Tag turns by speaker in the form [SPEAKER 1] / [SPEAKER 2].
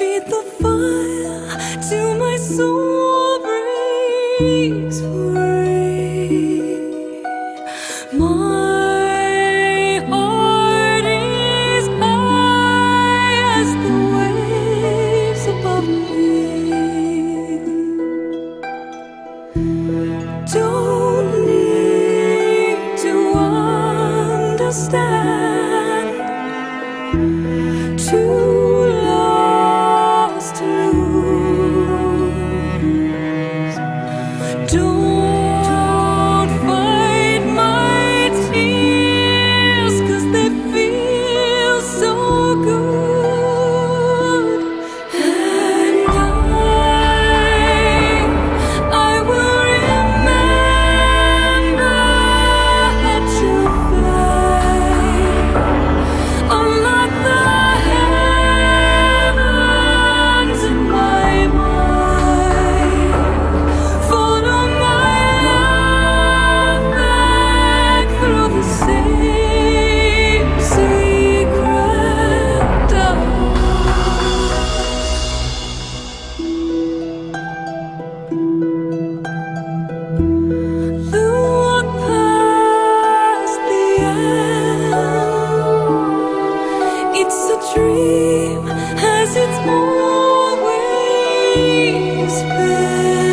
[SPEAKER 1] Light the fire till my soul free. It's a dream as it's always been.